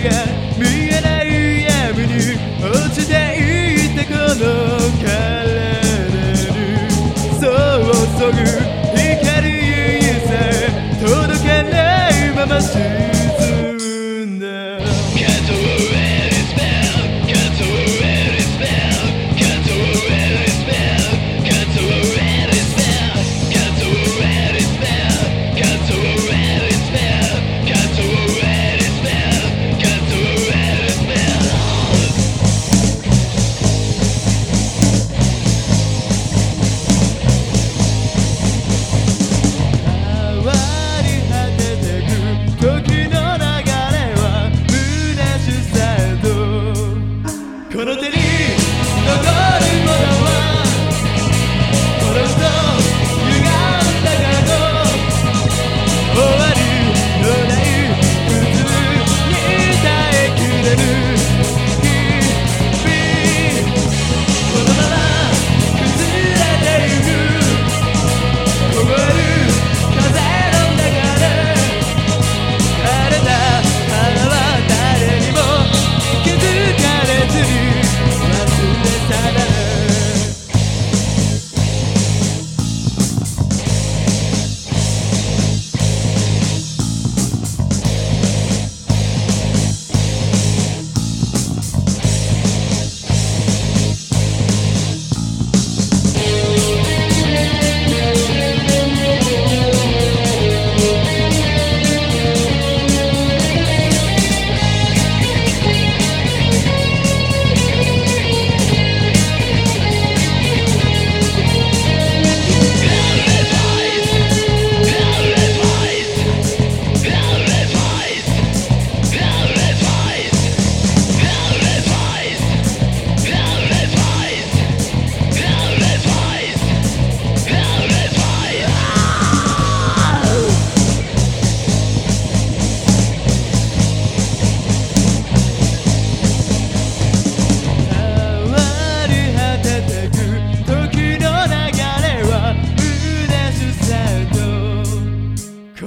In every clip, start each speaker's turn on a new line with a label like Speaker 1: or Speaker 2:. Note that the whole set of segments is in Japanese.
Speaker 1: が見えない闇に落ちていったこの体にそうすぐ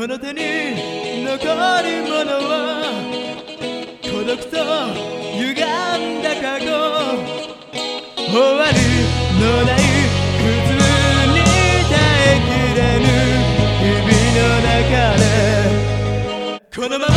Speaker 1: この手に残るものは孤独と歪んだ過去終わりのない苦痛に耐えきれぬ日々の中でこのまま